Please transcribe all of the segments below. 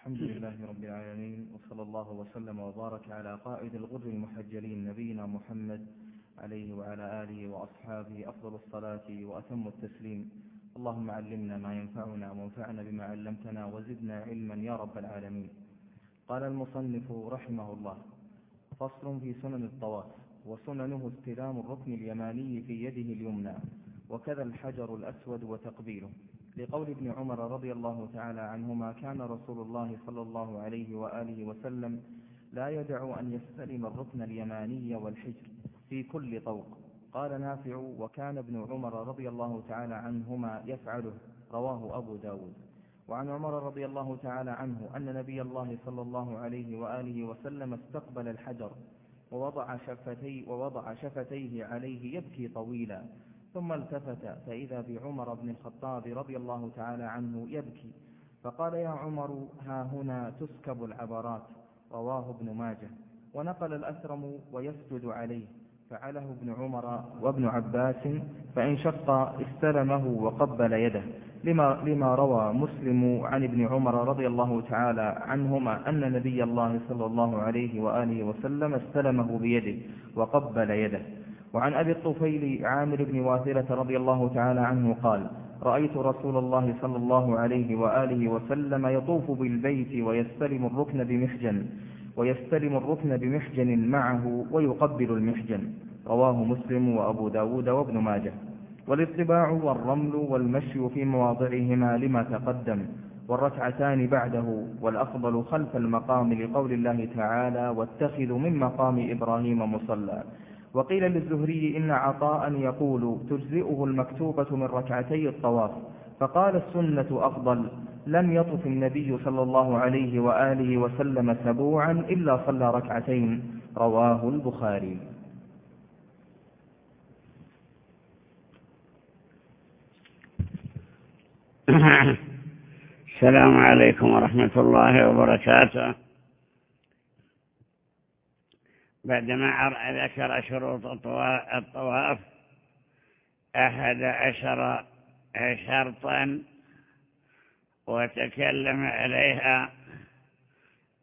الحمد لله رب العالمين وصلى الله وسلم وبارك على قائد الغر المحجلين نبينا محمد عليه وعلى آله وأصحابه أفضل الصلاة وأتم التسليم. اللهم علمنا ما ينفعنا وانفعنا بما علمتنا وزدنا علما يا رب العالمين. قال المصنف رحمه الله فصل في سنن الطواف وسننه استلام الركن اليماني في يده اليمنى وكذا الحجر الأسود وتقبيله. لقول ابن عمر رضي الله تعالى عنهما كان رسول الله صلى الله عليه وآله وسلم لا يدع أن يستلم الركن اليماني والحجر في كل طوق. قال نافع وكان ابن عمر رضي الله تعالى عنهما يفعله. رواه أبو داود. وعن عمر رضي الله تعالى عنه أن نبي الله صلى الله عليه وآله وسلم استقبل الحجر ووضع, شفتي ووضع شفتيه عليه يبكي طويلا. ثم التفت فإذا بعمر بن الخطاب رضي الله تعالى عنه يبكي فقال يا عمر ها هنا تسكب العبرات رواه ابن ماجه ونقل الأثرم ويسجد عليه فعله ابن عمر وابن عباس فإن شق استلمه وقبل يده. لما, لما روى مسلم عن ابن عمر رضي الله تعالى عنهما أن نبي الله صلى الله عليه وآله وسلم استلمه بيده وقبل يده. وعن أبي الطفيل عامر بن واثلة رضي الله تعالى عنه قال رأيت رسول الله صلى الله عليه وآله وسلم يطوف بالبيت ويستلم الركن بمحجن ويستلم الركن بمحجن معه ويقبل المحجن. رواه مسلم وأبو داود وابن ماجه. والاطباع والرمل والمشي في مواضعهما لما تقدم والركعتان بعده والأفضل خلف المقام لقول الله تعالى واتخذوا من مقام إبراهيم مصلى. وقيل للزهري إن عطاء يقول تجزئه المكتوبة من ركعتي الطواف فقال السنة أفضل لم يطف النبي صلى الله عليه وآله وسلم سبوعا إلا صلى ركعتين. رواه البخاري. السلام عليكم ورحمة الله وبركاته. بعدما ذكر شروط الطواف أحد عشر شرطا وتكلم عليها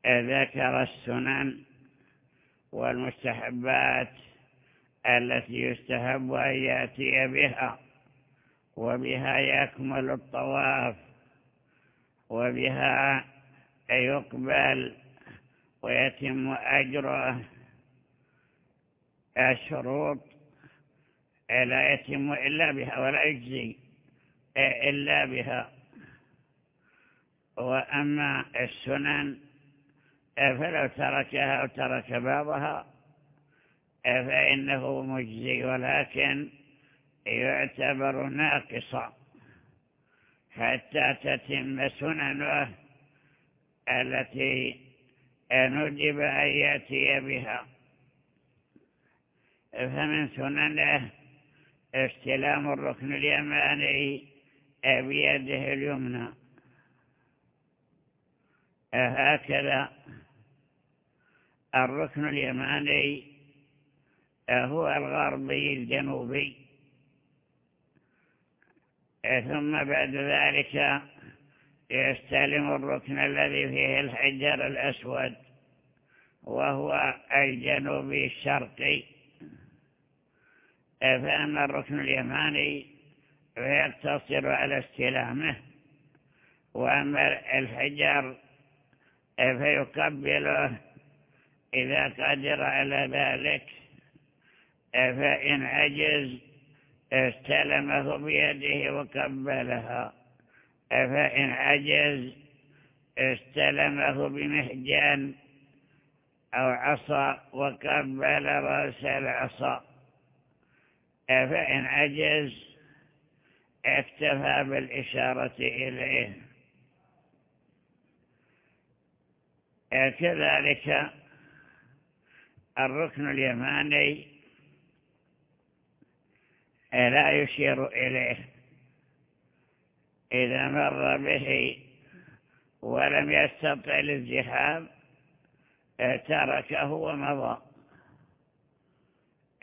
ذكر السنن والمستحبات التي يستحب أن يأتي بها وبها يكمل الطواف وبها يقبل ويتم أجره. الشروط لا يتم إلا بها ولا يجزي إلا بها. وأما السنن فلو تركها أو ترك بعضها فإنه مجزي ولكن يعتبر ناقصا. حتى تتم سننه التي نجب أن يأتي بها. فمن سننه استلام الركن اليماني بيده اليمنى. هكذا الركن اليماني هو الغربي الجنوبي. ثم بعد ذلك يستلم الركن الذي فيه الحجر الأسود وهو الجنوبي الشرقي. فأما الركن اليماني فيقتصر على استلامه وأما الحجر فيقبله إذا قدر على ذلك فإن عجز استلمه بيده وقبلها فإن عجز استلمه بمهجان أو عصا وقبل رأس العصا. فإن عجز اكتفى بالإشارة إليه. كذلك الركن اليماني لا يشير إليه. إذا مر به ولم يستطع الازدحام تركه ومضى.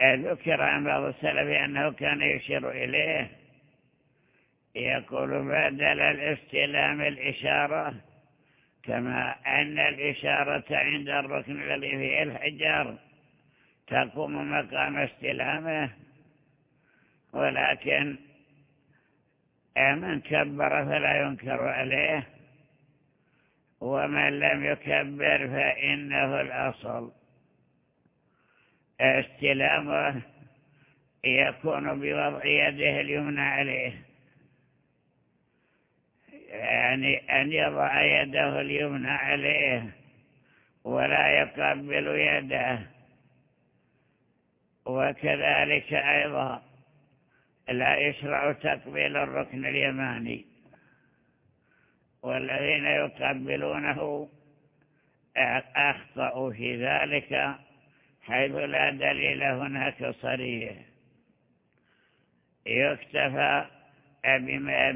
ذكر عن بعض السلف أنه كان يشير إليه يقول بدل الاستلام الإشارة كما أن الإشارة عند الركن الذي فيه الحجر تقوم مقام استلامه ولكن من كبر فلا ينكر عليه ومن لم يكبر فإنه الأصل. استلامه يكون بوضع يده اليمنى عليه. يعني أن يضع يده اليمنى عليه ولا يقبل يده. وكذلك أيضا لا يشرع تقبيل الركن اليماني. والذين يقبلونه أخطأوا في ذلك حيث لا دليل هناك صريح. يكتفى بما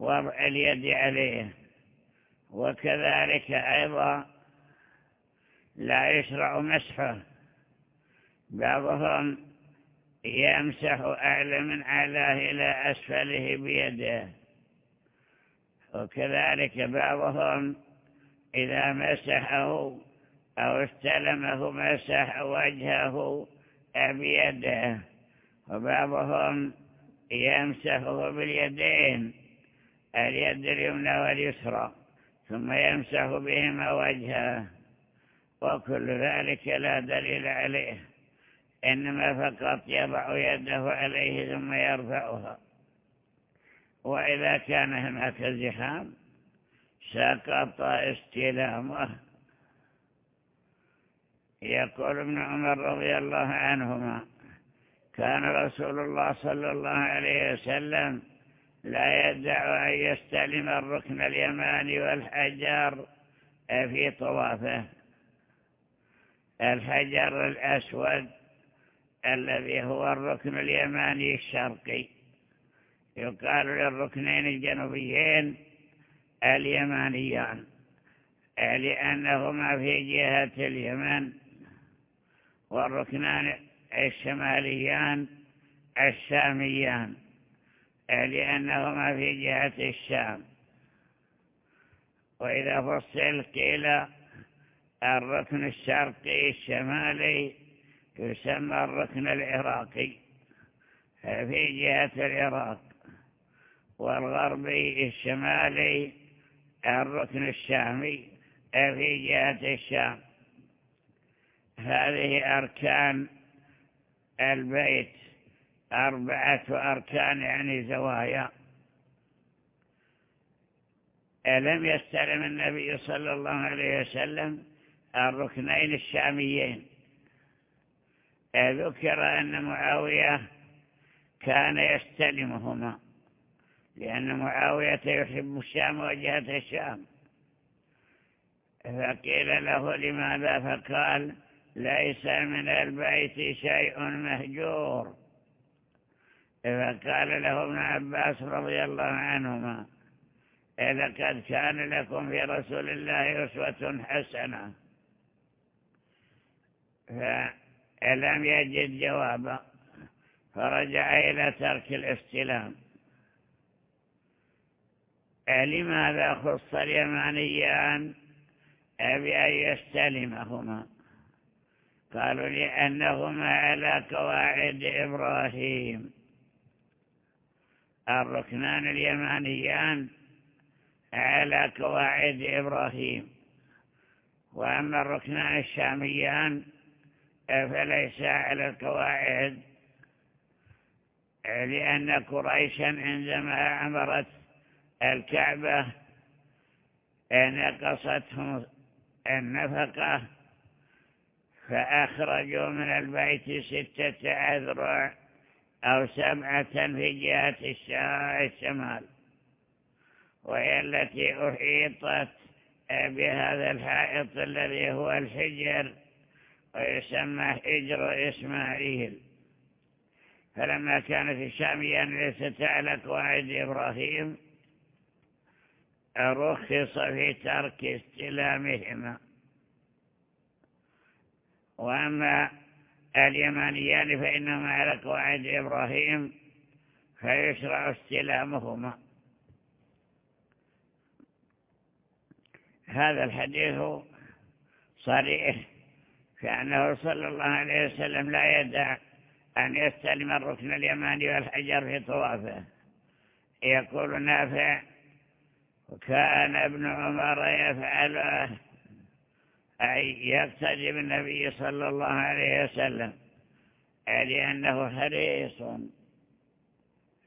بوضع اليد عليه. وكذلك أيضا لا يشرع مسحه. بعضهم يمسح أعلى من علاه إلى أسفله بيده. وكذلك بعضهم إذا مسحه أو استلمه مسح وجهه بيده. وبعضهم يمسحه باليدين اليد اليمنى واليسرى ثم يمسح بهما وجهه. وكل ذلك لا دليل عليه إنما فقط يضع يده عليه ثم يرفعها. وإذا كان هناك زحام سقط استلامه. يقول ابن عمر رضي الله عنهما كان رسول الله صلى الله عليه وسلم لا يدع أن يستلم الركن اليماني والحجر في طوافه. الحجر الأسود الذي هو الركن اليماني الشرقي. يقال للركنين الجنوبيين اليمانيان لأنهما في جهة اليمن والركنان الشماليان الشاميان لأنهما في جهة الشام. وإذا فصل قيل الركن الشرقي الشمالي يسمى الركن العراقي في جهة العراق. والغربي الشمالي الركن الشامي في جهة الشام. هذه أركان البيت أربعة أركان يعني زوايا. ألم يستلم النبي صلى الله عليه وسلم الركنين الشاميين؟ ذكر أن معاوية كان يستلمهما لأن معاوية يحب الشام وجهة الشام. فقيل له لماذا؟ فقال ليس من البيت شيء مهجور. فقال له ابن عباس رضي الله عنهما لقد كان لكم في رسول الله أسوة حسنة. فلم يجد جوابا فرجع إلى ترك الاستلام. لماذا خص اليمانيان بأن يستلمهما؟ قالوا لأنهما على قواعد إبراهيم. الركنان اليمانيان على قواعد إبراهيم. وأما الركنان الشاميان فليس على القواعد لأن قريشا عندما عمرت الكعبة نقصتهم النفقة فأخرجوا من البيت ستة أذرع أو سبعة في جهة الشمال وهي التي أحيطت بهذا الحائط الذي هو الحجر ويسمى حجر إسماعيل. فلما كانت الشاميان ليست على قواعد إبراهيم رخص في ترك استلامهما. وأما اليمانيان فإنهما على قواعد إبراهيم فيشرع استلامهما. هذا الحديث صريح كأنه صلى الله عليه وسلم لا يدع أن يستلم الركن اليماني والحجر في طوافه. يقول نافع وكان ابن عمر يفعله أي يقتدي بالنبي صلى الله عليه وسلم لأنه حريص.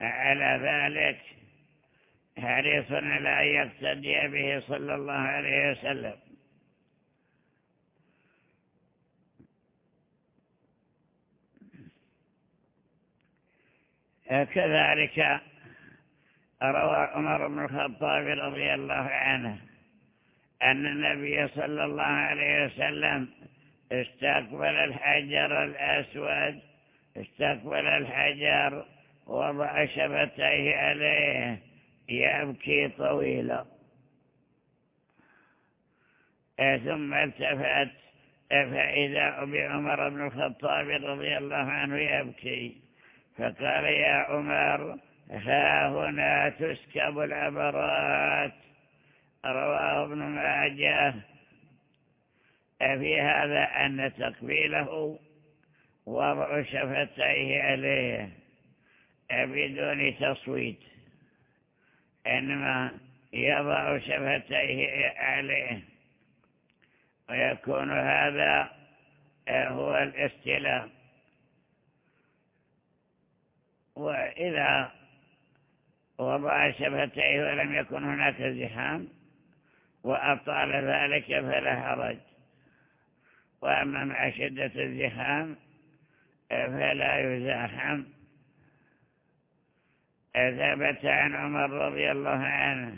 على ذلك حريص على أن يقتدي به صلى الله عليه وسلم. كذلك روى عمر بن الخطاب رضي الله عنه أن النبي صلى الله عليه وسلم استقبل الحجر الأسود استقبل الحجر وضع شفتيه عليه يبكي طويلا. ثم التفت فإذا بعمر بن الخطاب رضي الله عنه يبكي فقال يا عمر ها هنا تسكب العبرات رواه ابن ماجه. في هذا أن تقبيله وضع شفتيه عليه بدون تصويت إنما يضع شفتيه عليه. ويكون هذا هو الاستلام وإذا وضع شفتيه ولم يكن هناك زحام وأطال ذلك فلا حرج. وأما مع شدة الزحام فلا يزاحم. ثبت عن عمر رضي الله عنه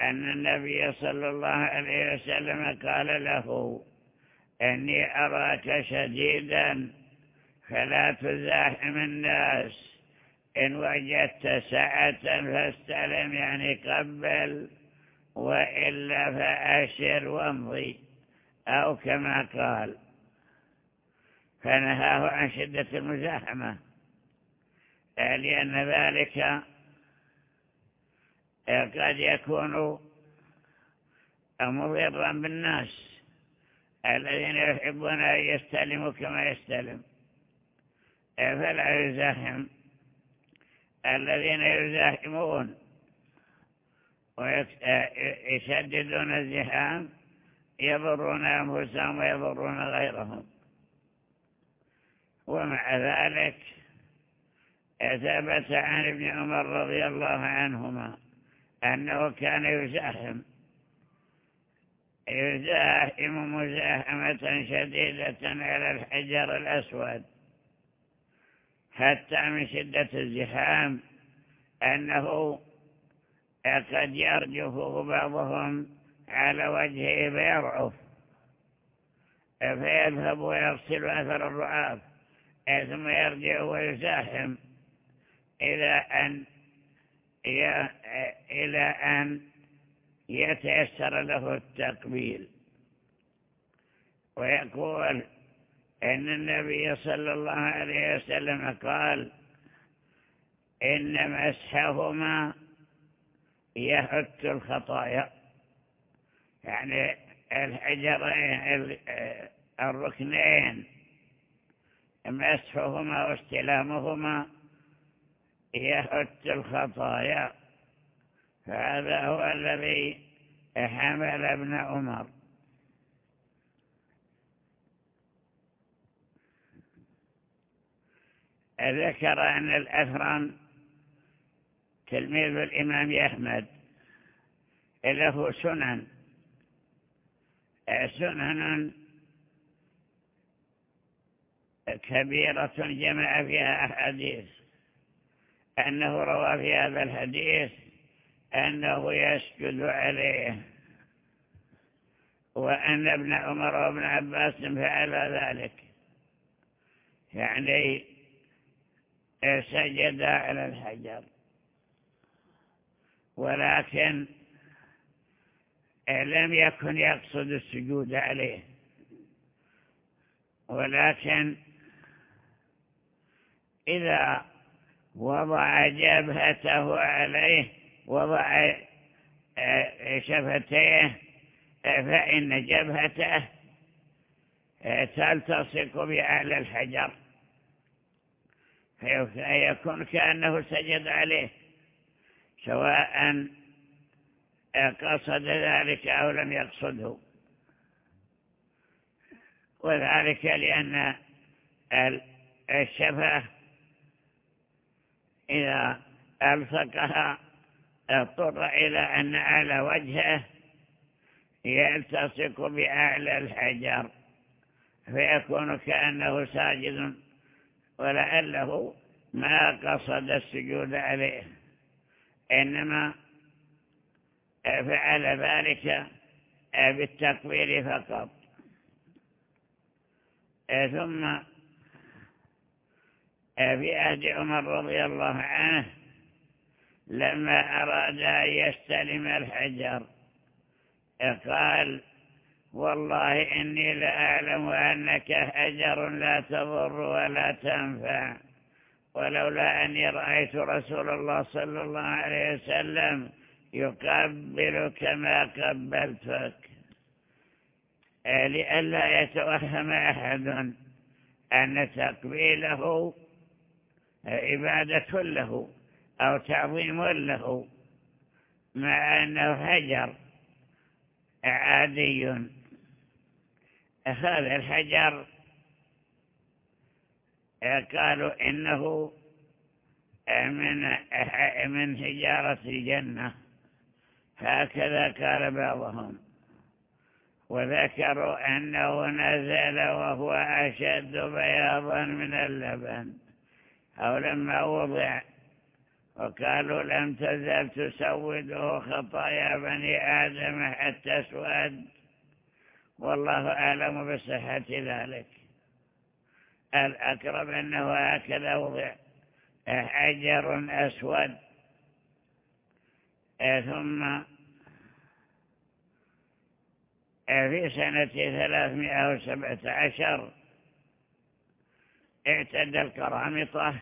أن النبي صلى الله عليه وسلم قال له إني أراك شديدا فلا تزاحم الناس. إن وجدت سعة فاستلم يعني قبل. وإلا فأشر وأمضي. أو كما قال فنهاه عن شدة المزاحمة. لأن ذلك قد يكون مضرا بالناس الذين يحبون أن يستلموا كما يستلم. فلا يزاحم الذين يزاحمون. ويشددون الزحام يضرون أنفسهم ويضرون غيرهم. ومع ذلك ثبت عن ابن عمر رضي الله عنهما أنه كان يزاحم يزاحم مزاحمة شديدة على الحجر الأسود. حتى من شدة الزحام أنه قد يرجفه بعضهم على وجهه فيرعف. فيذهب ويغسل أثر الرعاف ثم يرجع ويزاحم. إلى أن إلى أن يتيسر له التقبيل. ويقول إن النبي صلى الله عليه وسلم قال إن مسحهما يحت الخطايا. يعني الحجرين الركنين مسحهما واستلامهما يحت الخطايا. هذا هو الذي حمل ابن عمر. ذكر أن الأثرم تلميذ الإمام أحمد. له سنن. سنن كبيرة جمع فيها أحاديث. أنه روى في هذا الحديث أنه يسجد عليه. وأن ابن عمر وابن عباس فعل ذلك. يعني سجد على الحجر. ولكن لم يكن يقصد السجود عليه. ولكن إذا وضع جبهته عليه وضع شفتيه فإن جبهته تلتصق بأعلى الحجر فيكون كأنه سجد عليه. سواء قصد ذلك أو لم يقصده. وذلك لأن الشفة إذا ألصقها اضطر إلى أن على وجهه يلتصق بأعلى الحجر فيكون كأنه ساجد ولعله ما قصد السجود عليه. إنما فعل ذلك بالتكبير فقط. ثم في عهد عمر رضي الله عنه لما أراد أن يستلم الحجر قال والله إني لأعلم أنك حجر لا تضر ولا تنفع. ولولا أني رأيت رسول الله صلى الله عليه وسلم يقبلك ما قبلتك لئلا يتوهم أحد أن تقبيله عبادة له أو تعظيم له مع أنه حجر عادي. هذا الحجر قالوا إنه من من حجارة الجنة. هكذا قال بعضهم. وذكروا أنه نزل وهو أشد بياضا من اللبن. أو لما وضع. وقالوا لم تزل تسوده خطايا بني آدم حتى أسود. والله أعلم بصحة ذلك. الأقرب أنه هكذا وضع. حجر أسود. ثم في سنة ثلاثمائة وسبعة عشر اعتدى الكرامطة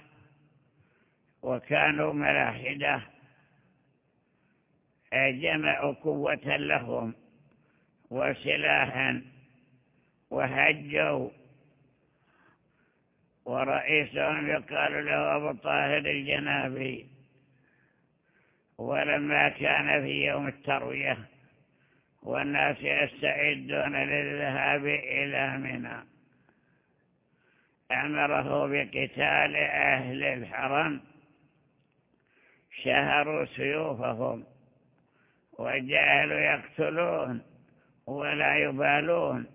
وكانوا ملاحدة. جمعوا قوة لهم وسلاحا وهجوا ورئيسهم يقال له أبو طاهر الجنابي ولما كان في يوم التروية والناس يستعدون للذهاب إلى منى أمره بقتال أهل الحرم شهروا سيوفهم وجعلوا يقتلون ولا يبالون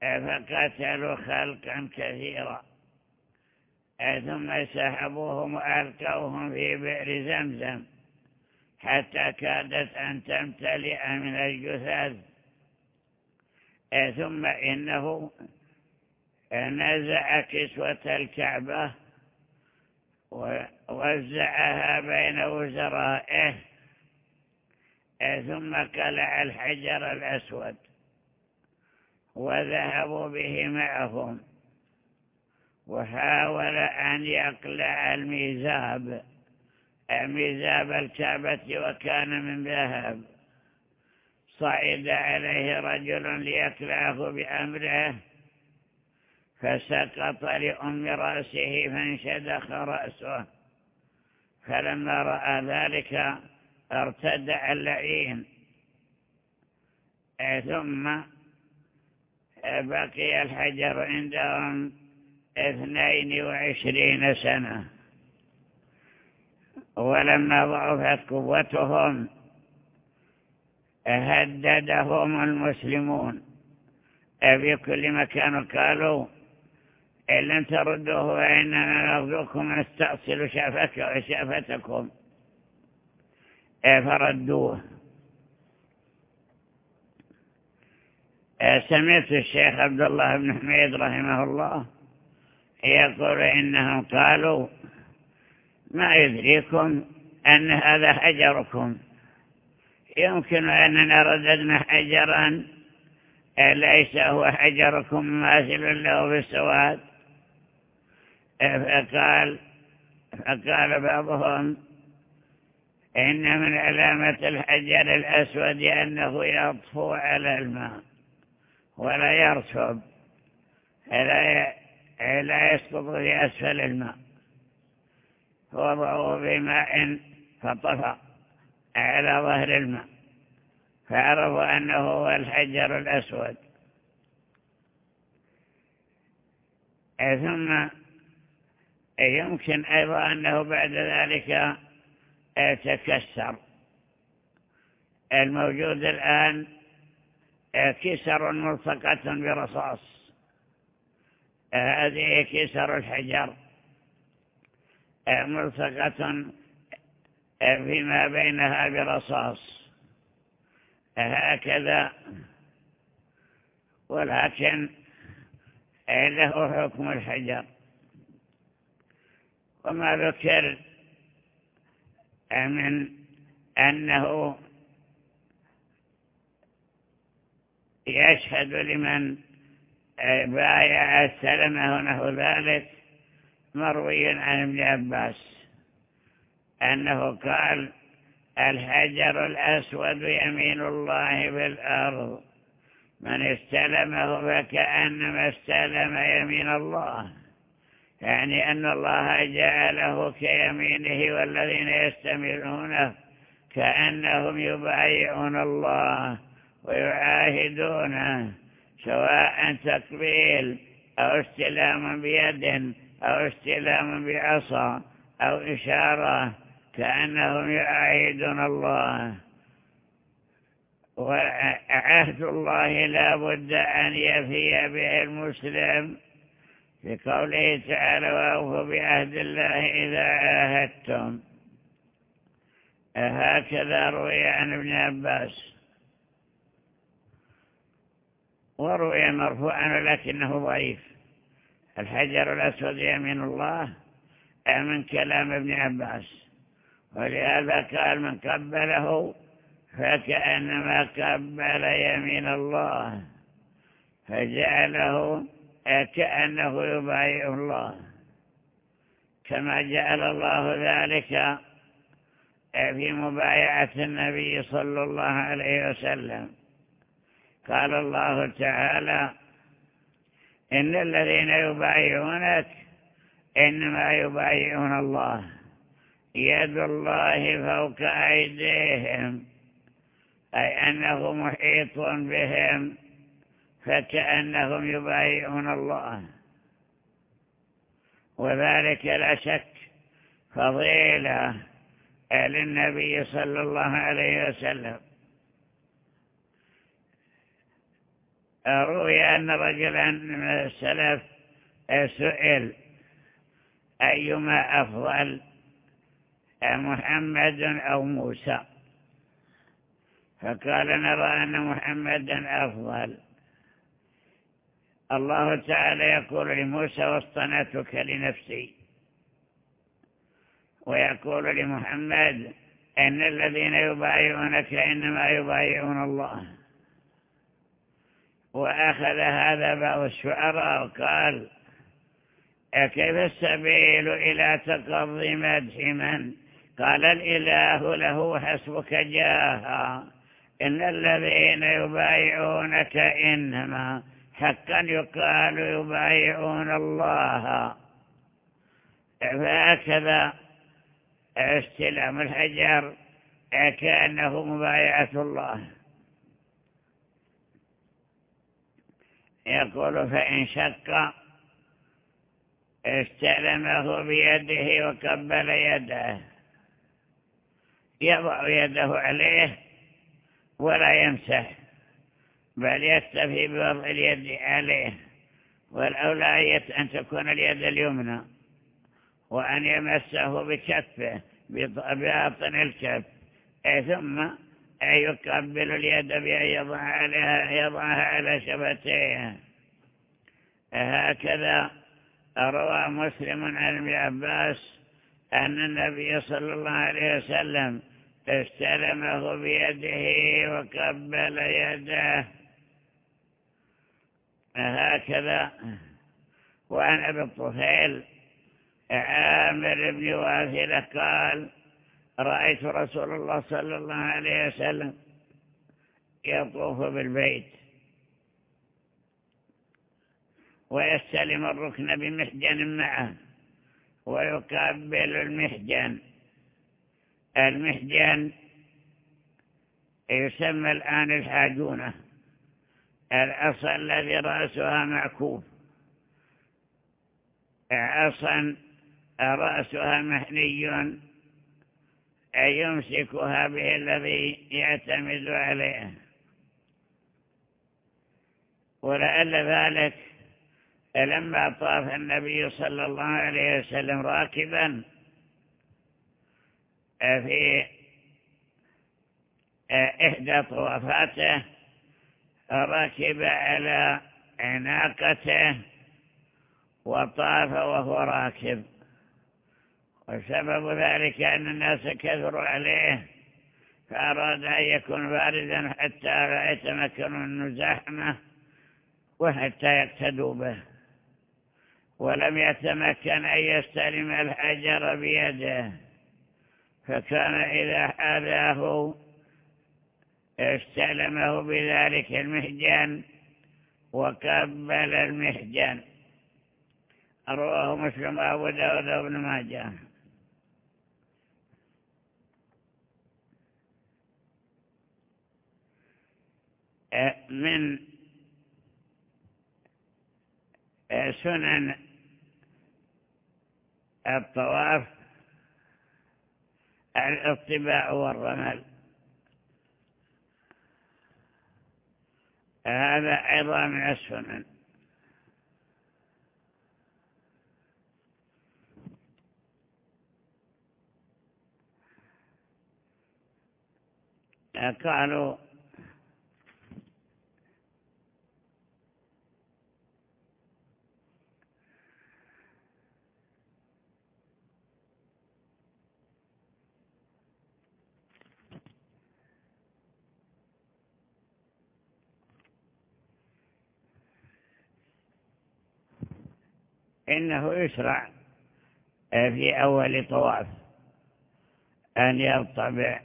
فقتلوا خلقا كثيرا. ثم سحبوهم وألقوهم في بئر زمزم حتى كادت أن تمتلئ من الجثث. ثم إنه نزع كسوة الكعبة ووزعها بين وزرائه. ثم قلع الحجر الأسود. وذهبوا به معهم. وحاول أن يقلع الميزاب. ميزاب الكعبة وكان من ذهب. صعد عليه رجل ليقلعه بأمره. فسقط لأم رأسه فانشدخ رأسه. فلما رأى ذلك ارتدع اللعين ثم بقي الحجر عندهم اثنين وعشرين سنة. ولما ضعفت قوتهم هددهم المسلمون. في كل مكان قالوا إن لم تردوه فإننا نرجوكم أن تستأصلوا شأفتكم. فردوه. سمعت الشيخ عبد الله بن حميد رحمه الله يقول إنهم قالوا ما يدريكم أن هذا حجركم. يمكن أننا رددنا حجرا ليس هو حجركم ماثل له بالسواد فقال فقال بعضهم إن من علامة الحجر الأسود أنه يطفو على الماء. ولا يرسب. لا يسقط في أسفل الماء. وضعوا بماء فطفى على ظهر الماء. فعرفوا أنه هو الحجر الأسود. ثم يمكن أيضا أنه بعد ذلك تكسر. الموجود الآن كسر ملصقة برصاص. هذه كسر الحجر. ملصقة فيما بينها برصاص. هكذا. ولكن له حكم الحجر. وما ذكر من أنه يشهد لمن بايع السلمة ونحو ذلك مروي عن ابن عباس أنه قال الحجر الأسود يمين الله بالأرض من استلمه فكأنما استلم يمين الله. يعني أن الله جعله كيمينه والذين يستمرونه كأنهم يبايعون الله. ويعاهدونه سواء تقبيل أو استلام بيد أو استلام بعصا أو إشارة كأنهم يعاهدون الله. وعهد الله لا بد أن يفي به المسلم في قوله تعالى وأوفوا بعهد الله إذا عاهدتم هكذا روي عن ابن عباس. وروي مرفوعا لكنه ضعيف. الحجر الأسود يمين الله من كلام ابن عباس. ولهذا قال من قبله فكأنما قبل يمين الله فجعله كأنه يبايع الله. كما جعل الله ذلك في مبايعة النبي صلى الله عليه وسلم. قال الله تعالى إن الذين يبايعونك إنما يبايعون الله يد الله فوق أيديهم أي أنه محيط بهم فكأنهم يبايعون الله. وذلك لا شك فضيلة للنبي صلى الله عليه وسلم. روي أن رجلا من السلف سئل أيما أفضل محمد أو موسى؟ فقال نرى أن محمدا أفضل. الله تعالى يقول لموسى واصطنتك لنفسي. ويقول لمحمد إن الذين يبايعونك إنما يبايعون الله. وأخذ هذا بعض الشعراء وقال كيف السبيل إلى تقضي مدح من؟ قال الإله له حسبك جاها إن الذين يبايعونك إنما حقا يقال يبايعون الله. فهكذا استلام الحجر كأنه مبايعة الله. يقول فإن شق استلمه بيده وقبل يده. يضع يده عليه ولا يمسح بل يكتفي بوضع اليد عليه. والأولى أن تكون اليد اليمنى وأن يمسه بكفه بباطن الكف. ثم؟ يقبل اليد بأن يضع عليها يضعها على شفتيه. هكذا روى مسلم عن ابن عباس أن النبي صلى الله عليه وسلم استلمه بيده وقبل يده. هكذا. وعن أبي الطفيل عامر بن واثلة قال رأيت رسول الله صلى الله عليه وسلم يطوف بالبيت ويستلم الركن بمحجن معه ويقبل المحجن. المحجن يسمى الآن الحاجونة العصا الذي رأسها معكوف. عصا رأسها محني يمسكها به الذي يعتمد عليه. ولعل ذلك لما طاف النبي صلى الله عليه وسلم راكبا في إحدى طوافاته ركب على عناقته وطاف وهو راكب. وسبب ذلك أن الناس كثروا عليه فأراد أن يكون باردا حتى لا يتمكن من زحمه وحتى يقتدوا به. ولم يتمكن أن يستلم الحجر بيده. فكان إذا حاذاه استلمه بذلك المحجن وقبل المحجن رواه مسلم أبو داود وابن ماجه. من سنن الطواف الاطباع والرمل. هذا أيضا من السنن. قالوا إنه يشرع في أول طواف أن يرتبع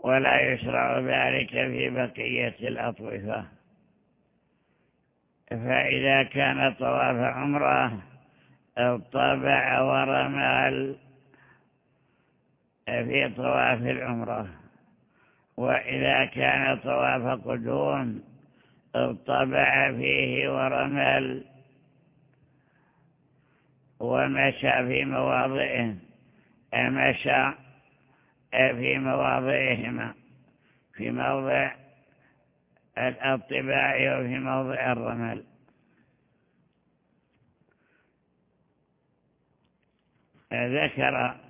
ولا يشرع ذلك في بقية الأطوفة. فإذا كان طواف عمرة اطبع ورمال في طواف العمرة. وإذا كان طواف قدوم اطبع فيه ورمل ومشى في مواضعه مشى في مواضعهما في موضع الطباع وفي موضع الرمل. ذكر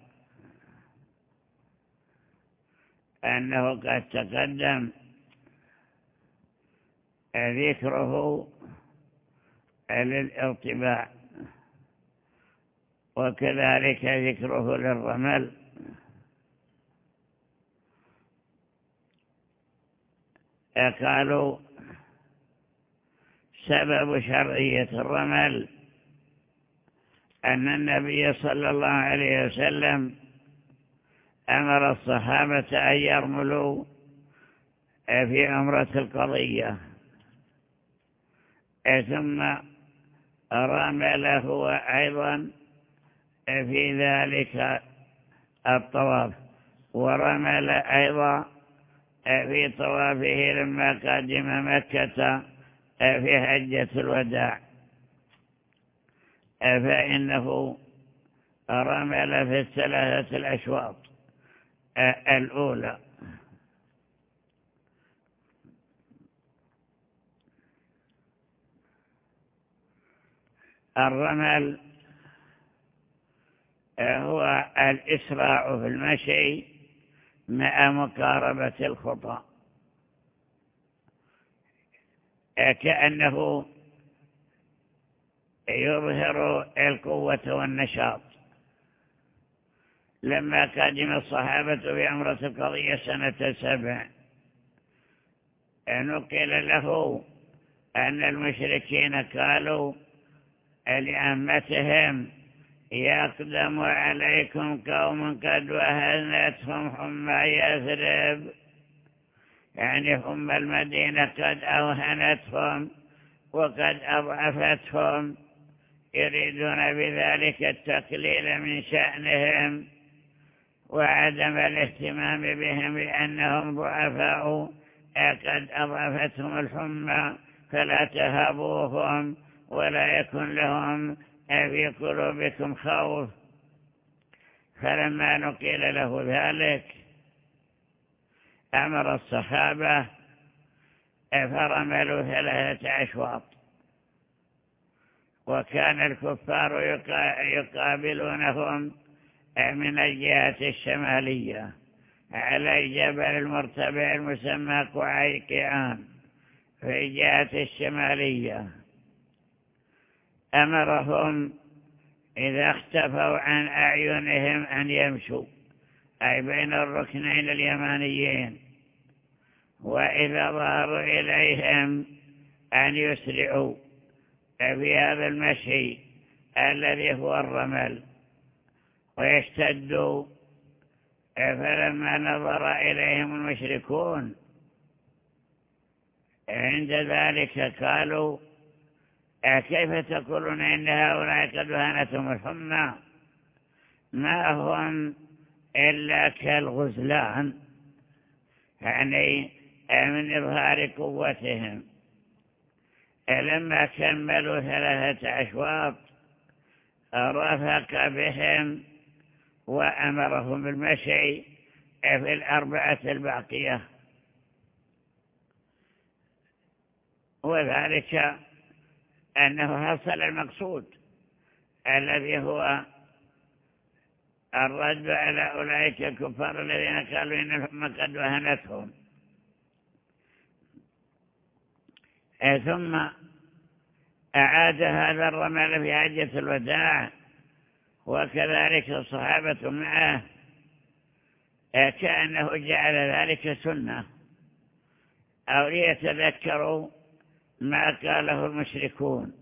أنه قد تقدم ذكره للارتباع وكذلك ذكره للرمل. قالوا سبب شرعية الرمل أن النبي صلى الله عليه وسلم أمر الصحابة أن يرملوا في عمرة القضية. ثم رمل هو أيضا في ذلك الطواف. ورمل أيضا في طوافه لما قدم مكة في حجة الوداع. فإنه رمل في الثلاثة الأشواط الأولى. الرمل هو الإسراع في المشي مع مقاربة الخطى كأنه يظهر القوة والنشاط. لما قدم الصحابة بعمرة القضية سنة سبع نقل له أن المشركين قالوا لأمتهم يقدم عليكم قوم قد وهنتهم حمى يثرب. يعني هم المدينة قد أوهنتهم وقد أضعفتهم يريدون بذلك التقليل من شأنهم وعدم الاهتمام بهم لأنهم ضعفاء. قد أضعفتهم الحمى فلا تهابوهم ولا يكن لهم في قلوبكم خوف. فلما نقيل له ذلك أمر الصحابة فرملوا ثلاثة أشواط. وكان الكفار يقابلونهم من الجهة الشمالية على الجبل المرتفع المسمى قعيقعان في الجهة الشمالية. أمرهم إذا اختفوا عن أعينهم أن يمشوا أي بين الركنين اليمانيين. وإذا ظهروا إليهم أن يسرعوا في هذا المشي الذي هو الرمل. ويشتدوا فلما نظر إليهم المشركون. عند ذلك قالوا كيف تقولون إن هؤلاء قد وهنتهم الحمى؟ ما هم إلا كالغزلان يعني من إظهار قوتهم. لما كملوا ثلاثة أشواط رفق بهم وأمرهم بالمشي في الأربعة الباقية. وذلك أنه حصل المقصود الذي هو الرد على أولئك الكفار الذين قالوا إن الحمى قد وهنتهم. ثم أعاد هذا الرمل في حجة الوداع وكذلك الصحابة معه كأنه جعل ذلك سنة. أو ليتذكروا ما قاله المشركون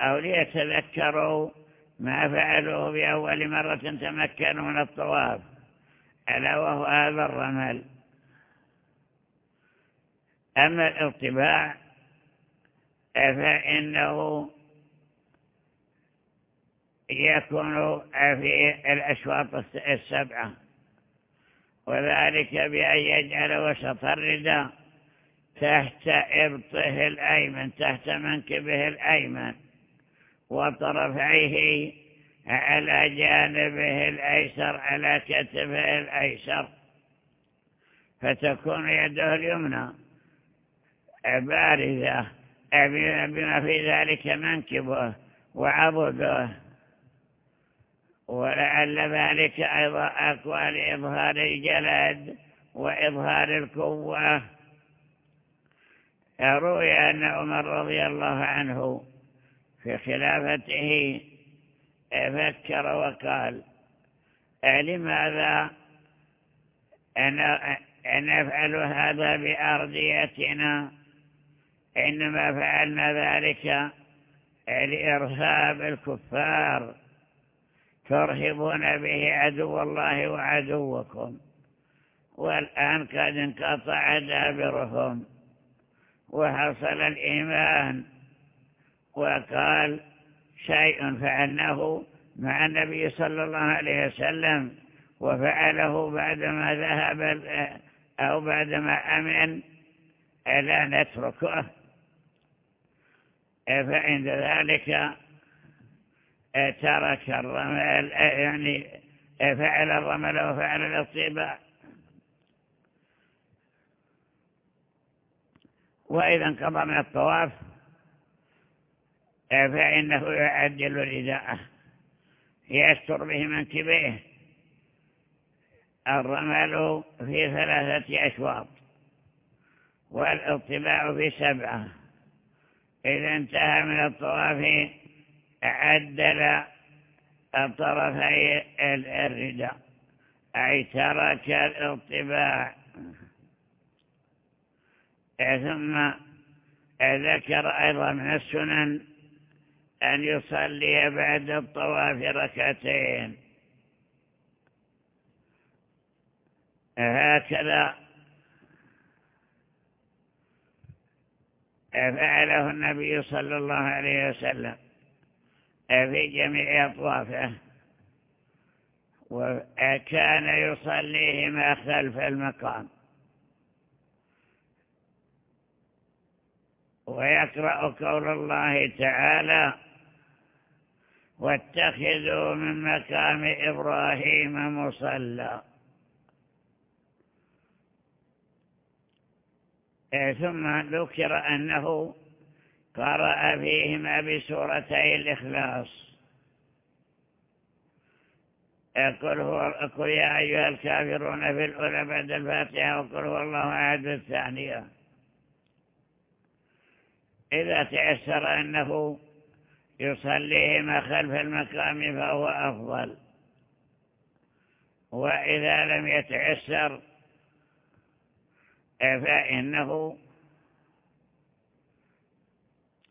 أو ليتذكروا ما فعلوه بأول مرة تمكنوا من الطواف ألا وهو هذا الرمل. أما الارتباع فإنه يكون في الأشواط السبعة وذلك بأن يجعل وسط الرداء تحت إبطه الأيمن تحت منكبه الأيمن وطرفيه على جانبه الأيسر على كتفه الأيسر. فتكون يده اليمنى. بارزة. بما في ذلك منكبه وعبده ولعل ذلك أيضا أقوى لإظهار الجلد وإظهار القوة. روي أن عمر رضي الله عنه في خلافته فكر وقال لماذا نفعل هذا بأرضيتنا؟ إنما فعلنا ذلك لإرهاب الكفار ترهبون به عدو الله وعدوكم والآن قد انقطع دابرهم. وحصل الإيمان وقال شيء فعلناه مع النبي صلى الله عليه وسلم وفعله بعدما ذهب أو بعدما أمن لا نتركه. فعند ذلك ترك الرمل يعني فعل الرمل وفعل الاطباع وإذا انقضى من الطواف فإنه يعدل رداءه يستر به منكبيه. الرمل في ثلاثة أشواط والإطباع في سبعة. إذا انتهى من الطواف عدل طرفي الرداء. أي ترك الإطباع. ثم ذكر أيضا من السنن أن يصلي بعد الطواف ركعتين. هكذا فعله النبي صلى الله عليه وسلم في جميع أطوافه وكان يصليهما خلف المقام. ويقرأ قول الله تعالى واتخذوا من مقام إبراهيم مصلى. ثم ذكر أنه قرأ فيهما بسورتي الإخلاص. قل, هو قل يا أيها الكافرون في الأولى بعد الفاتحة وقل هو الله أحد الثانية. إذا تيسر أنه يصليهما خلف المقام فهو أفضل. وإذا لم يتيسر فإنه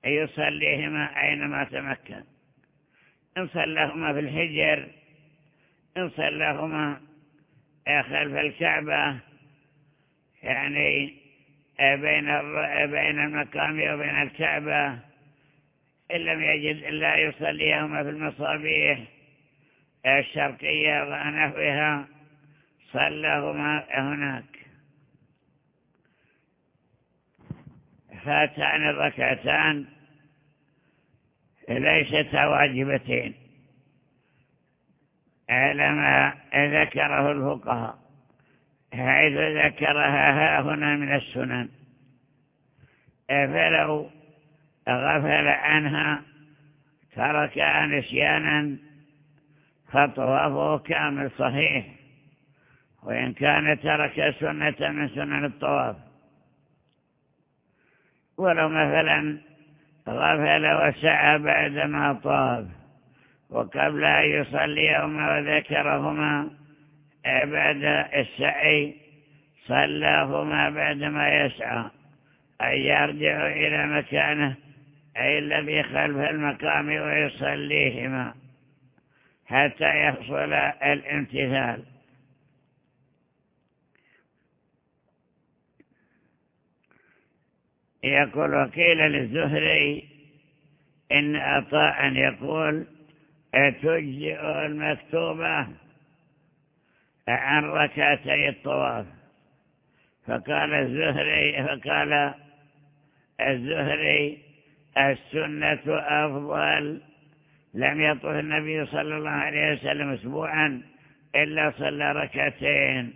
يصليهما أينما تمكن. إن صلىهما في الحجر إن صلىهما خلف الكعبة يعني بين بين المقام وبين الكعبة إن لم يجد إلا يصليهما في المصابيح الشرقية ونحوها صلىهما هناك. فاتان الركعتان ليستا واجبتين. على ما ذكره الفقهاء. حيث ذكرها هنا من السنن. فلو غفل عنها ترك نسيانا فطوافه كامل صحيح وإن كان ترك سنة من سنن الطواف. ولو مثلا غفل وسعى بعدما طاف وقبل أن يصليهما وذكرهما بعد السعي صلاهما بعدما يسعى أي يرجع إلى مكانه أي الذي خلف المقام ويصليهما حتى يحصل الامتثال. يقول وقيل للزهري إن أطاء يقول تجزئ المكتوبة؟ عن ركعتي الطواف. فقال الزهري فقال الزهري السنة أفضل. لم يطف النبي صلى الله عليه وسلم اسبوعا إلا صلى ركعتين.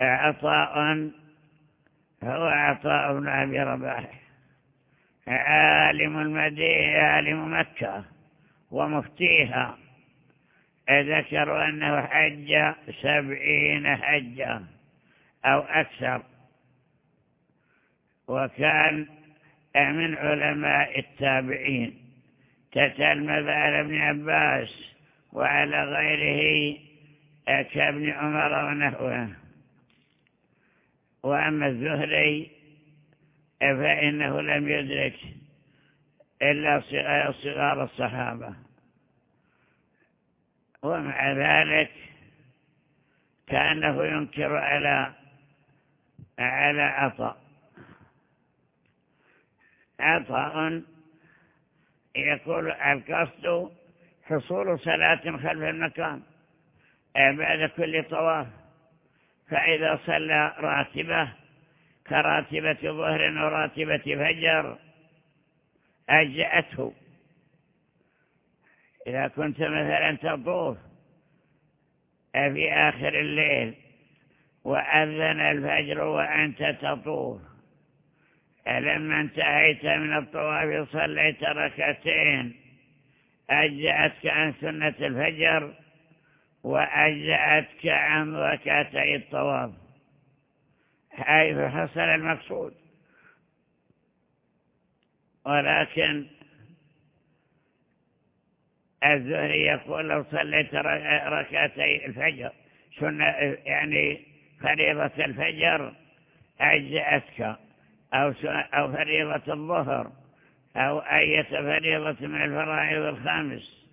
عطاء هو عطاء بن أبي رباح. عالم المدينة عالم مكة ومفتيها. ذكروا أنه حج سبعين حجة أو أكثر. وكان من علماء التابعين تتلمذ على ابن عباس وعلى غيره كابن عمر ونحوه. وأما الزهري فإنه لم يدرك إلا صغار الصحابة. ومع ذلك كأنه ينكر على على عطاء. عطاء يقول القصد حصول صلاة خلف المكان بعد كل طواف. فإذا صلى راتبة كراتبة ظهر وراتبة فجر أجأته. إذا كنت مثلا تطوف في آخر الليل وأذن الفجر وأنت تطوف لما انتهيت من الطواف صليت ركعتين أجأتك عن سنة الفجر وأجأتك عن ركعتي الطواف. حيث حصل المقصود. ولكن الزهري يقول لو صليت ركعتي الفجر. سنة يعني فريضة الفجر أجزأتك أو, أو فريضة الظهر. أو أية فريضة من الفرائض الخامس.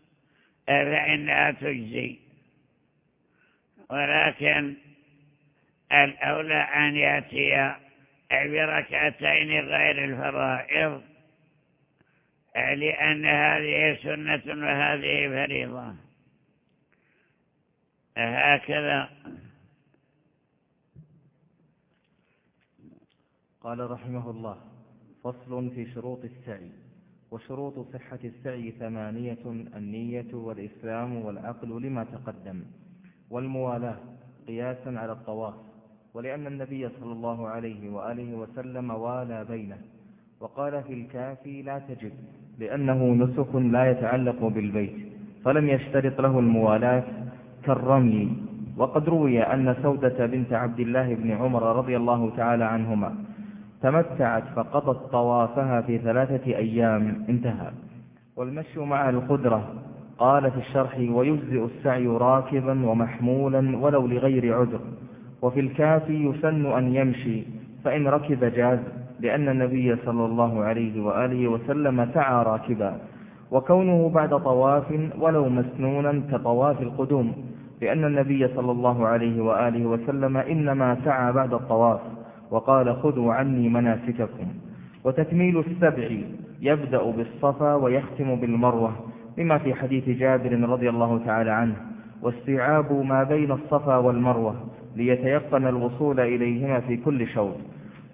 فإنها تجزي ولكن الأولى أن يأتي بركعتين غير الفرائض. لأن هذه سنة وهذه فريضة. هكذا. قال رحمه الله فصل في شروط السعي. وشروط صحة السعي ثمانية النية والإسلام والعقل لما تقدم. والموالاة قياسا على الطواف. ولأن النبي صلى الله عليه وآله وسلم والى بينه. وقال في الكافي لا تجب لأنه نسك لا يتعلق بالبيت فلم يشترط له الموالاة كالرمي. وقد روي أن سودة بنت عبد الله بن عمر رضي الله تعالى عنهما تمتعت فقضت طوافها في ثلاثة أيام انتهى. والمشي مع القدرة قال في الشرح ويجزئ السعي راكبا ومحمولا ولو لغير عذر وفي الكافي يسن أن يمشي فإن ركب جاز لأن النبي صلى الله عليه وآله وسلم سعى راكبا وكونه بعد طواف ولو مسنونا كطواف القدوم لأن النبي صلى الله عليه وآله وسلم إنما سعى بعد الطواف وقال خذوا عني مناسككم. وتكميل السبع يبدأ بالصفا ويختم بالمروة لما في حديث جابر رضي الله تعالى عنه واستيعاب ما بين الصفا والمروة ليتيقن الوصول إليهما في كل شوط.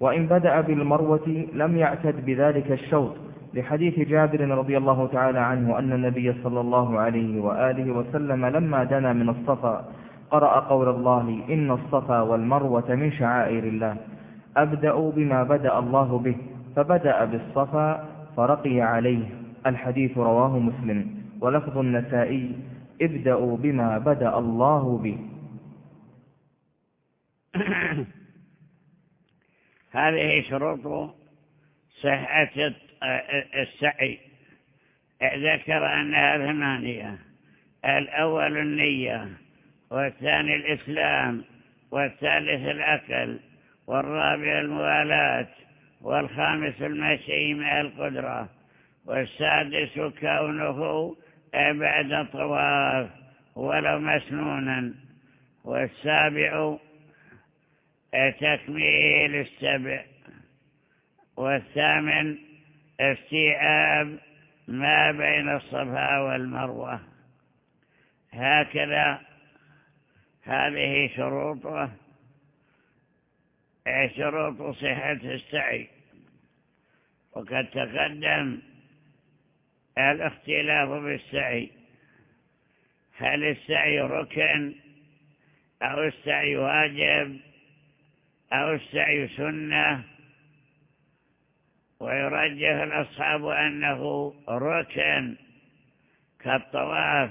وإن بدأ بالمروة لم يعتد بذلك الشوط لحديث جابر رضي الله تعالى عنه أن النبي صلى الله عليه وآله وسلم لما دنا من الصفا قرأ قول الله إن الصفا والمروة من شعائر الله. أبدأ بما بدأ الله به فبدأ بالصفا فرقي عليه. الحديث رواه مسلم. ولفظ النسائي ابدأوا بما بدأ الله به. هذه شروط صحة السعي. ذكر أنها ثمانية الأول النية والثاني الإسلام والثالث الأكل والرابع الموالاة والخامس المشي مع القدرة والسادس كونه بعد طواف ولو مسنونا والسابع تكميل السبع والثامن استيعاب ما بين الصفا والمروة. هكذا هذه شروطه شروط صحة السعي. وقد تقدم الاختلاف بالسعي. هل السعي ركن أو السعي واجب؟ أو السعي سنة. ويرجح الأصحاب أنه ركن كالطواف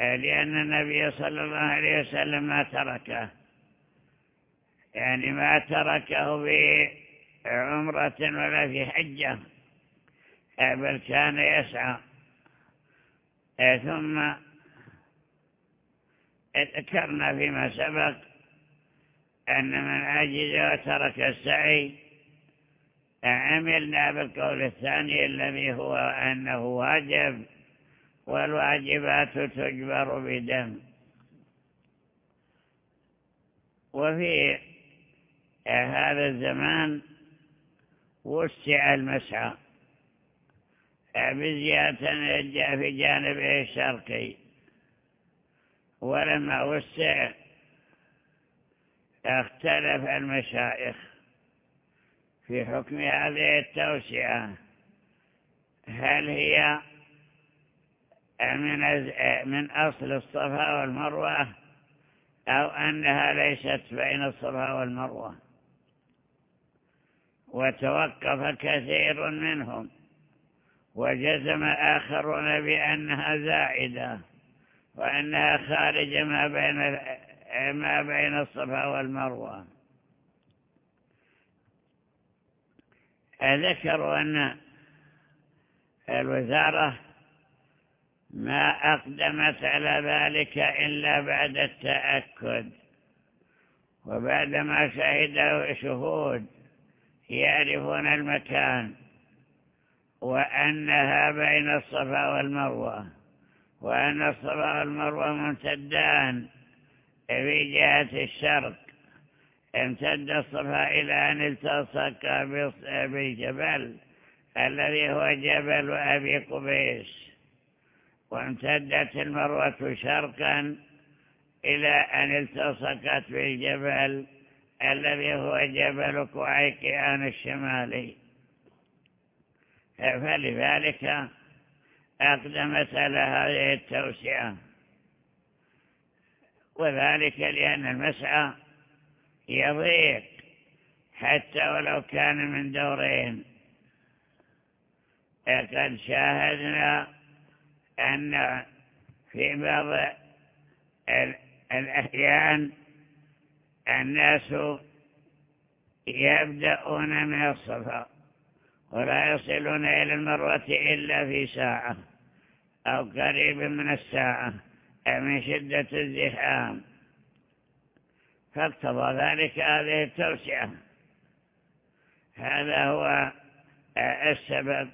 لأن النبي صلى الله عليه وسلم ما تركه. يعني ما تركه في عمرة ولا في حجة بل كان يسعى. ثم ذكرنا فيما سبق أن من عجز وترك السعي عملنا بالقول الثاني الذي هو أنه واجب والواجبات تجبر بدم. وفي هذا الزمان وسع المسعى بزيادة في جانبه الشرقي. ولما وسع اختلف المشايخ في حكم هذه التوسعة هل هي من من أصل الصفا والمروة أو أنها ليست بين الصفا والمروة؟ وتوقف كثير منهم وجزم آخرون بأنها زائدة وأنها خارج ما بين ما بين الصفا والمروة. ذكروا أن الوزارة ما أقدمت على ذلك إلا بعد التأكد وبعدما شهدوا شهود يعرفون المكان وأنها بين الصفا والمروة وأن الصفا والمروة ممتدان. في جهة الشرق. امتد الصفا إلى أن التصق بالجبل الذي هو جبل أبي قبيس وامتدت المروة شرقا إلى أن التصقت بالجبل الذي هو جبل كعيكيان الشمالي. فلذلك أقدمت على هذه التوسعة. وذلك لأن المسعى يضيق حتى ولو كان من دورين. قد شاهدنا أن في بعض الأحيان الناس يبدأون من الصفا ولا يصلون إلى المروة إلا في ساعة أو قريب من الساعة. من شدة الزحام. فاقتضى ذلك هذه التوسعة هذا هو السبب.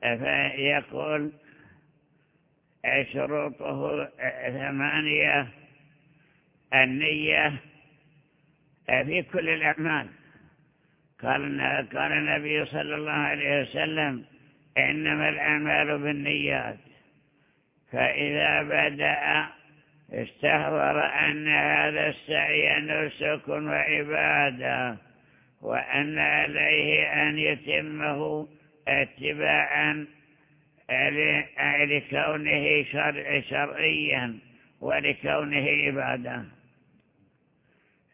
فيقول شروطه ثمانية النية في كل الأعمال. قال قال النبي صلى الله عليه وسلم إنما الأعمال بالنيات. فإذا بدأ استحضر أن هذا السعي نسك وعبادة وأن عليه أن يتمه اتباعا لكونه شرع شرعيا ولكونه عبادة.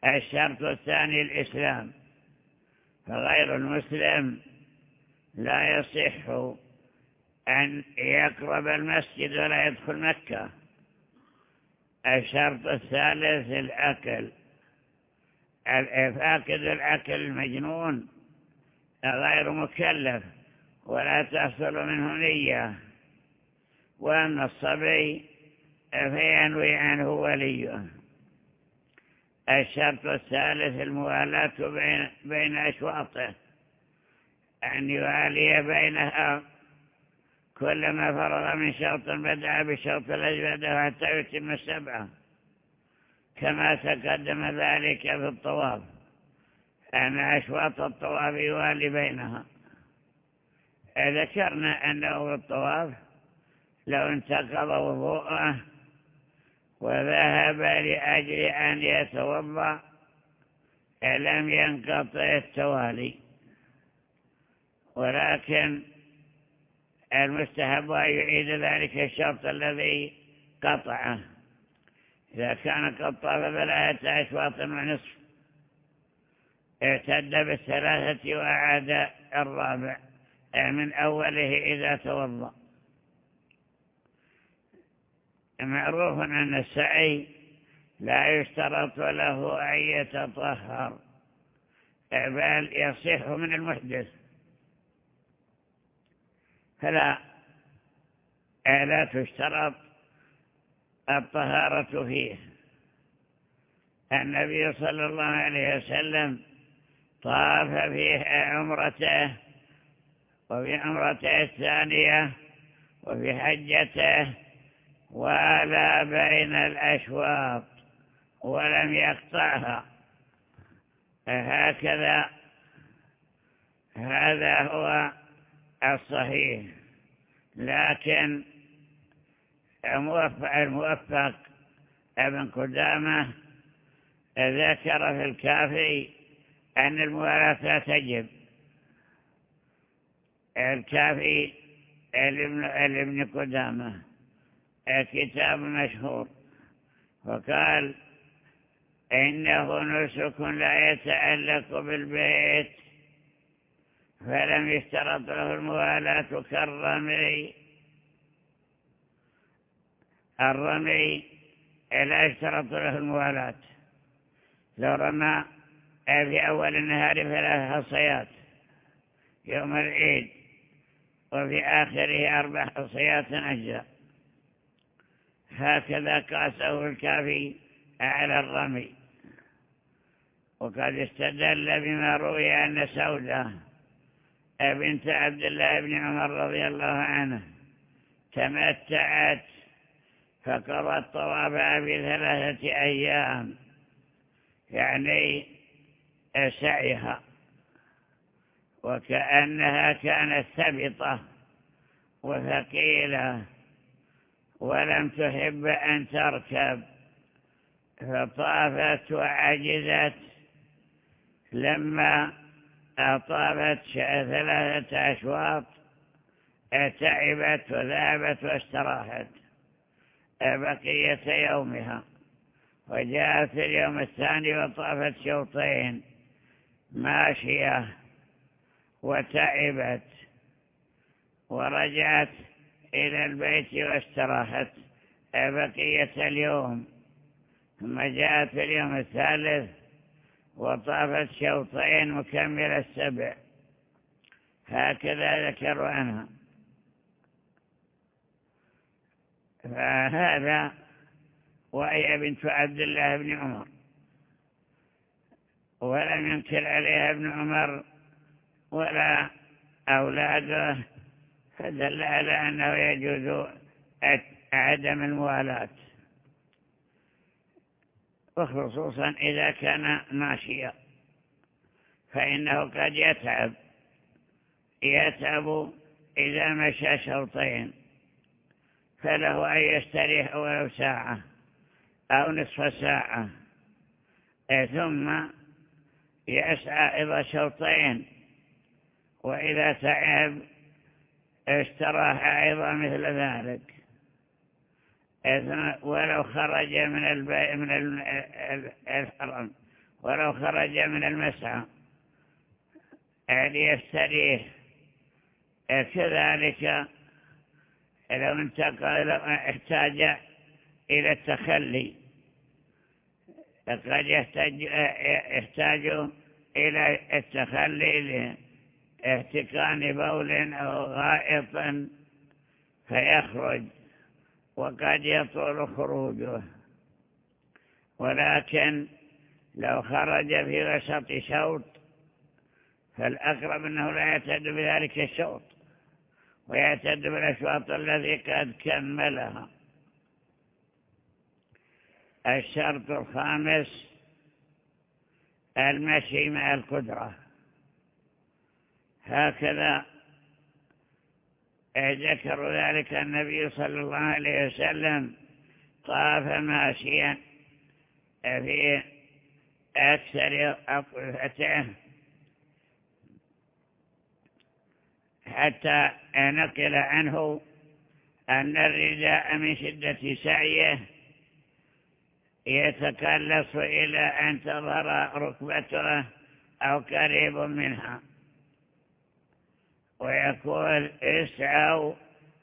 الشرط الثاني الإسلام. فغير المسلم لا يصح أن يقرب المسجد ولا يدخل مكة. الشرط الثالث الأكل. فاقد الأكل المجنون غير مكلف ولا تحصل منه نية. وأما الصبي فينوي عنه وليه. الشرط الثالث الموالاة بين, بين أشواطه. أن يوالي بينها كلما فرغ من شرط بدأ بشرط الذي بدأ حتى يتم السبعة كما تقدم ذلك في الطواف. أن أشواط الطواف يوالي بينها. ذكرنا أنه في الطواف لو انتقض وضوءه وذهب لأجل أن يتوضأ لم ينقطع التوالي. ولكن المستحب أن يعيد ذلك الشرط الذي قطعه. إذا كان قد طاف ثلاثة أشواط ونصف اعتد بالثلاثة وأعاد الرابع من أوله إذا توضأ. معروف أن السعي لا يشترط له أن يتطهر بل يصح من المحدث. فلا لا تشترط الطهارة فيه. النبي صلى الله عليه وسلم طاف في عمرته وفي عمرته الثانية وفي حجته ولا بين الأشواط ولم يقطعها. هكذا هذا هو الصحيح. لكن الموفق, ابن قدامة ذكر في الكافي أن الموالاة لا تجب. الكافي لابن قدامة. كتاب مشهور. وقال إنه نسك لا يتعلق بالبيت فلم يشترط له الموالاة كالرمي. الرمي لا يشترط له الموالاة. لو رمى في أول النهار ثلاث حصيات. يوم العيد وفي آخره أربع حصيات أجزاء. هكذا قاسه الكافي على الرمي. وقد استدل بما روي أن سودة بنت عبد الله بن عمر رضي الله عنه تمتعت فقضت طوافها بثلاثة أيام يعني سعيها وكأنها كانت ثبطة وثقيلة ولم تحب أن تركب. فطافت وعجزت لما أطافت ثلاثة أشواط تعبت وذهبت واستراحت. بقية يومها. وجاءت اليوم الثاني وطافت شوطين. ماشية. وتعبت. ورجعت إلى البيت واستراحت. بقية اليوم. ثم جاءت اليوم الثالث. وطافت شوطين مكمل السبع. هكذا ذكروا عنها. فهذا وهي بنت عبد الله بن عمر. ولم ينكر عليها ابن عمر ولا أولاده فدل على أنه يجوز عدم الموالاة. وخصوصا إذا كان ماشيا فإنه قد يتعب. يتعب إذا مشى شوطين فله أن يستريح ولو ساعة أو نصف ساعة. ثم يسعى إلى شوطين وإذا تعب استراح أيضا مثل ذلك. ولو خرج من البي من الحرم ولو خرج من المسعى ليستريح كذلك لو انتقل احتاج إلى التخلي قد يحتاج, يحتاج إلى التخلي لاحتقان بول أو غائط فيخرج. وقد يطول خروجه. ولكن لو خرج في وسط شوط فالأقرب أنه لا يعتد بذلك الشوط ويعتد بالأشواط الذي قد كملها. الشرط الخامس المشي مع القدرة. هكذا ذكروا ذلك النبي صلى الله عليه وسلم طاف ماشيا في أكثر أطفته حتى نقل عنه أن الرداء من شدة سعيه يتكلص إلى أن تظهر ركبته أو قريب منها. ويقول اسعوا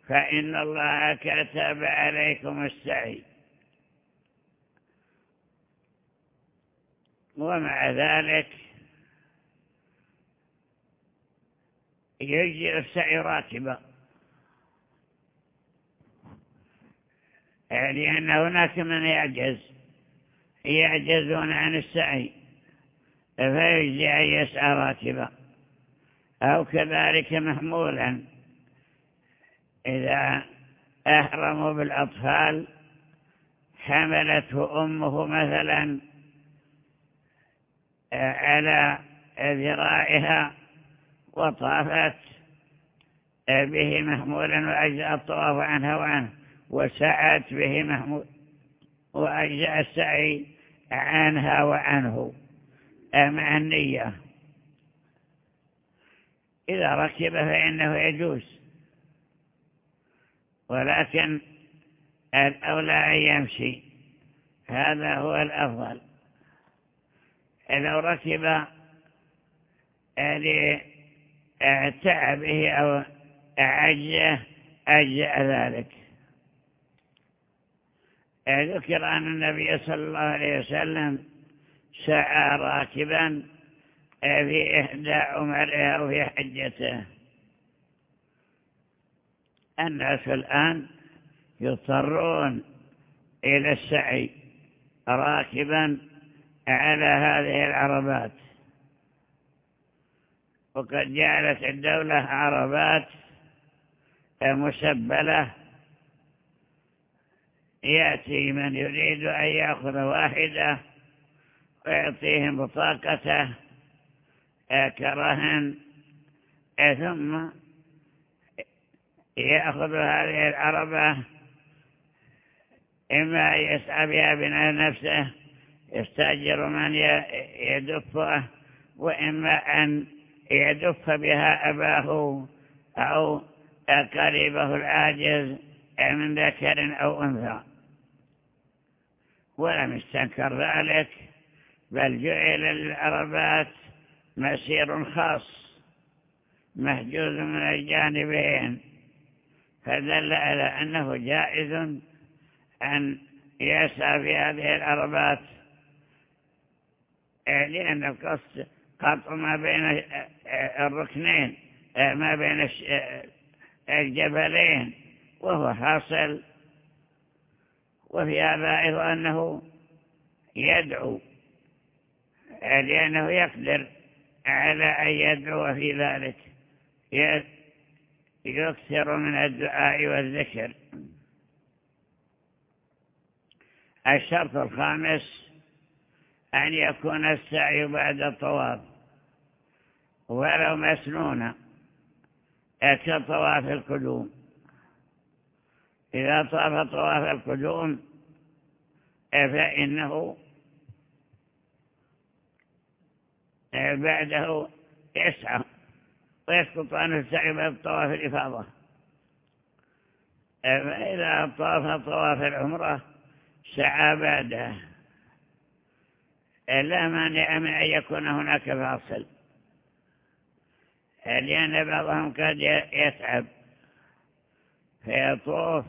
فإن الله كتب عليكم السعي. ومع ذلك يجي السعي راتبا. لأن هناك من يعجز يعجزون عن السعي فيجزي أن يسعى راتبا. أو كذلك محمولا. إذا أحرموا بالأطفال حملته أمه مثلا على ذرائها وطافت به محمولا وأجزأ الطواف عنها وعنه وسعت به محمول وأجزأ السعي عنها وعنه. مع النية. إذا ركب فإنه يجوز. ولكن الأولى أن يمشي. هذا هو الأفضل. لو ركب لتعبه أو عجه أجزأ ذلك. ذكر أن النبي صلى الله عليه وسلم سعى راكبا في إحدى عمره وفي حجته. الناس الآن يضطرون إلى السعي راكبا على هذه العربات. وقد جعلت الدولة عربات مسبلة. يأتي من يريد أن يأخذ واحدة ويعطيهم بطاقته. كرهن ثم يأخذ هذه العربة إما يسعى بها بناء نفسه يستأجر من يدفه وإما أن يدف بها أباه أو قريبه العاجز من ذكر أو أنثى. ولم يستنكر ذلك بل جعل للعربات مسير خاص محجوز من الجانبين فدل على أنه جائز أن يسعى في هذه العربات لأن القصد قطع ما بين الركنين ما بين الجبلين وهو حاصل. وفي أيضا أنه يدعو لأنه يقدر على أن يدعو في ذلك. يكثر من الدعاء والذكر. الشرط الخامس أن يكون السعي بعد الطواف. ولو مسنونا كطواف القدوم. إذا طاف طواف القدوم فإنه بعده يسعى ويسقط عنه السعي بعد طواف الإفاضة. فإذا طاف طواف العمرة سعى بعده. لا مانع من أن يكون هناك فاصل. لأن بعضهم قد يتعب فيطوف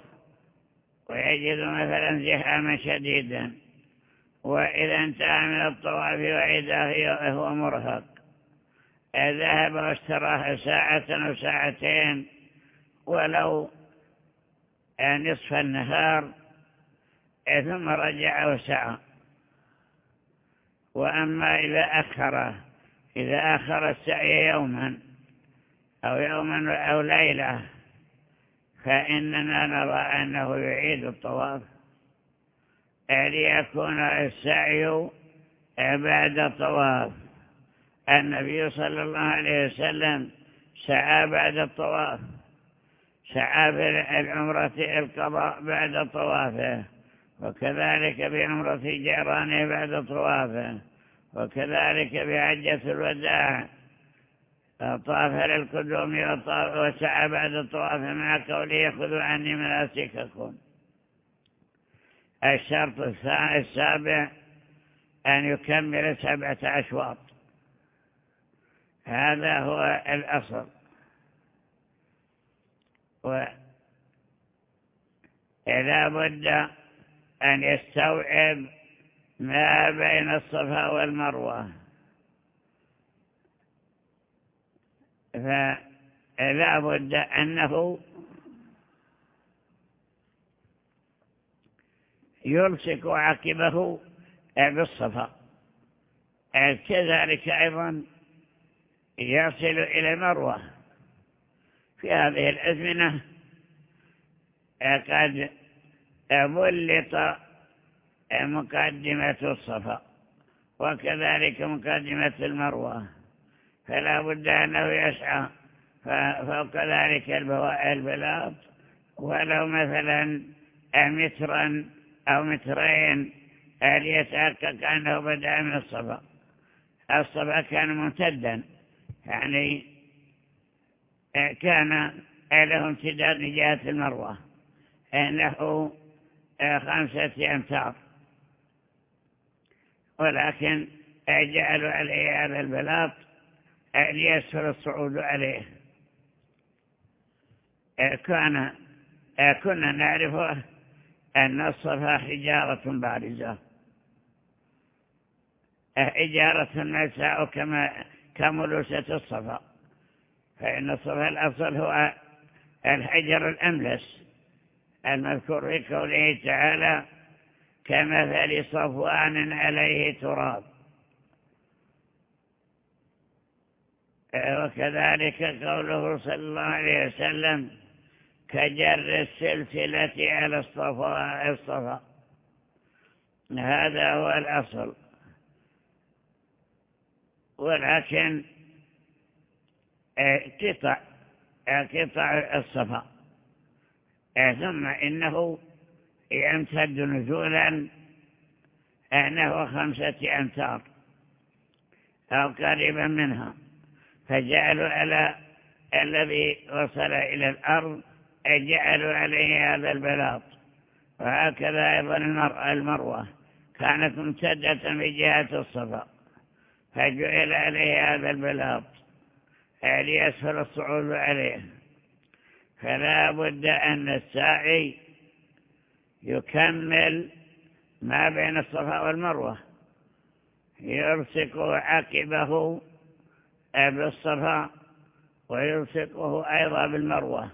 ويجد مثلا زحاما شديدا. وإذا انتهى من الطواف وعيده هو مرهق. ذهب واستراح ساعة أو ساعتين ولو نصف النهار ثم رجع وسعى. وأما إذا أخر إذا أخر السعي يوما أو يوما أو ليلة فإننا نرى أنه يعيد الطواف. ليكون السعي بعد الطواف. النبي صلى الله عليه وسلم سعى بعد الطواف. سعى بالعمرة القضاء بعد طوافه وكذلك بعمرة جيرانه بعد طوافه وكذلك بعجة الوداع. طاف للقدوم وسعى بعد الطواف مع قوله خذوا عني مناسككم. الشرط السابع أن يكمل سبعة أشواط. هذا هو الأصل. وإذا بد أن يستوعب ما بين الصفا والمروة. فلا بد أنه يلصق عقبه بالصفا كذلك أيضا يصل إلى المروة في هذه الأزمنة قد بلط مقدمة الصفا وكذلك مقدمة المروة. فلا بد أنه يسعى فوق ذلك البلاط. ولو مثلا مترا أو مترين ليتحقق أنه بدأ من الصفا الصفا كان ممتدا يعني كان له امتداد من جهة المروة له خمسة أمتار. ولكن جعلوا عليه هذا البلاط ليسهل الصعود عليه. كان كنا نعرف أن الصفا حجارة بارزة. حجارة مساء كما كملوسة الصفا. فإن الصفا الأفضل هو الحجر الأملس المذكور في قوله تعالى كمثل صفوان عليه تراب وكذلك قوله صلى الله عليه وسلم كجر السلسلة على الصفا الصفا. هذا هو الأصل. ولكن قطع قطع الصفا. ثم إنه يمتد نزولا نحو خمسة أمتار أو قريبا منها. فجعلوا على الذي وصل إلى الأرض جعلوا عليه هذا البلاط. وهكذا أيضا المروة كانت ممتدة من جهة الصفا فجعل عليه هذا البلاط. ليسهل الصعود عليه. فلا بد أن الساعي يكمل ما بين الصفا والمروة. يلصق عقبه بالصفا ويلصقه أيضا بالمروة.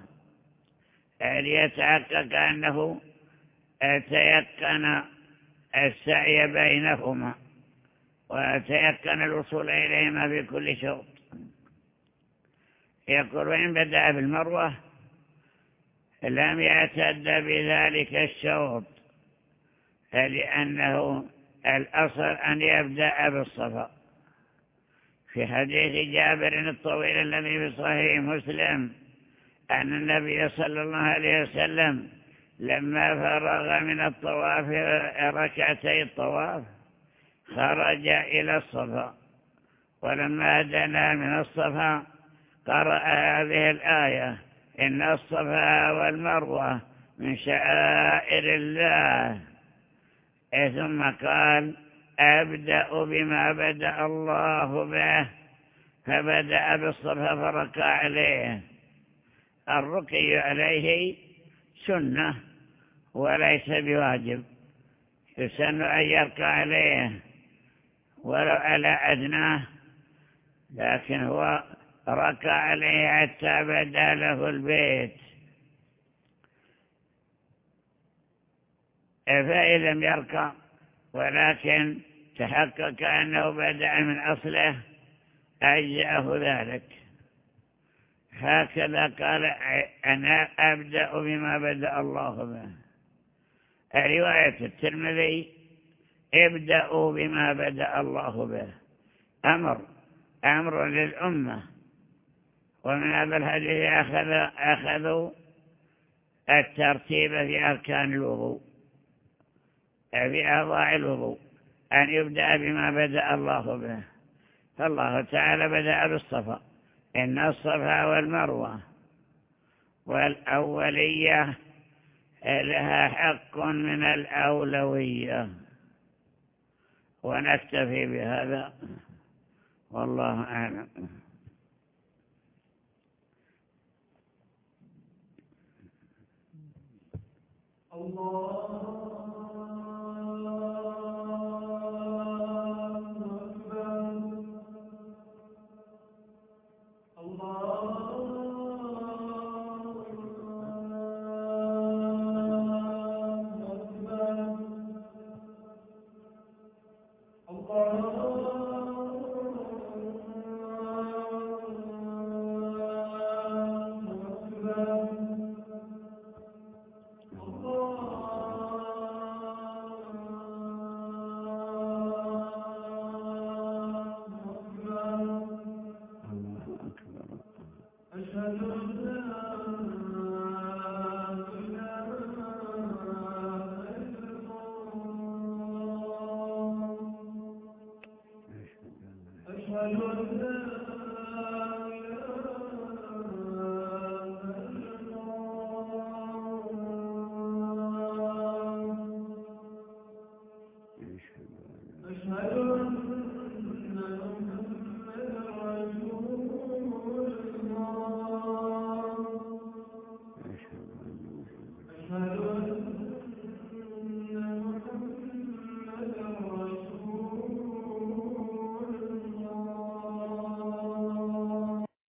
ليتحقق أنه تيقن السعي بينهما وتيقن الوصول إليهما في كل شوط يقول وإن بدأ بالمروة لم يعتد بذلك الشوط لأنه الأصل أن يبدأ بالصفا. في حديث جابر الطويل الذي في صحيح مسلم أن النبي صلى الله عليه وسلم لما فرغ من الطواف ركعتي الطواف خرج إلى الصفا. ولما دنا من الصفا قرأ هذه الآية إن الصفا والمروة من شعائر الله. ثم قال أبدأ بما بدأ الله به فبدأ بالصفا فركع عليه الرقي عليه سنة وليس بواجب. يسن أن يركع عليه ولو على أدناه لكن هو ركع عليه حتى بدأ له البيت. فإن لم يركع ولكن تحقق أنه بدأ من أصله أجزأه ذلك. هكذا قال أنا أبدأ بما بدأ الله به. رواية الترمذي ابدأوا بما بدأ الله به. أمر أمر للأمة. ومن هذا الحديث أخذ أخذوا الترتيب في أركان الوضوء في أضاع الوضوء أن يبدأ بما بدأ الله به. فالله تعالى بدأ بالصفا. إن الصفا والمروة والأولية لها حق من الأولوية. ونكتفي بهذا. والله أعلم. الله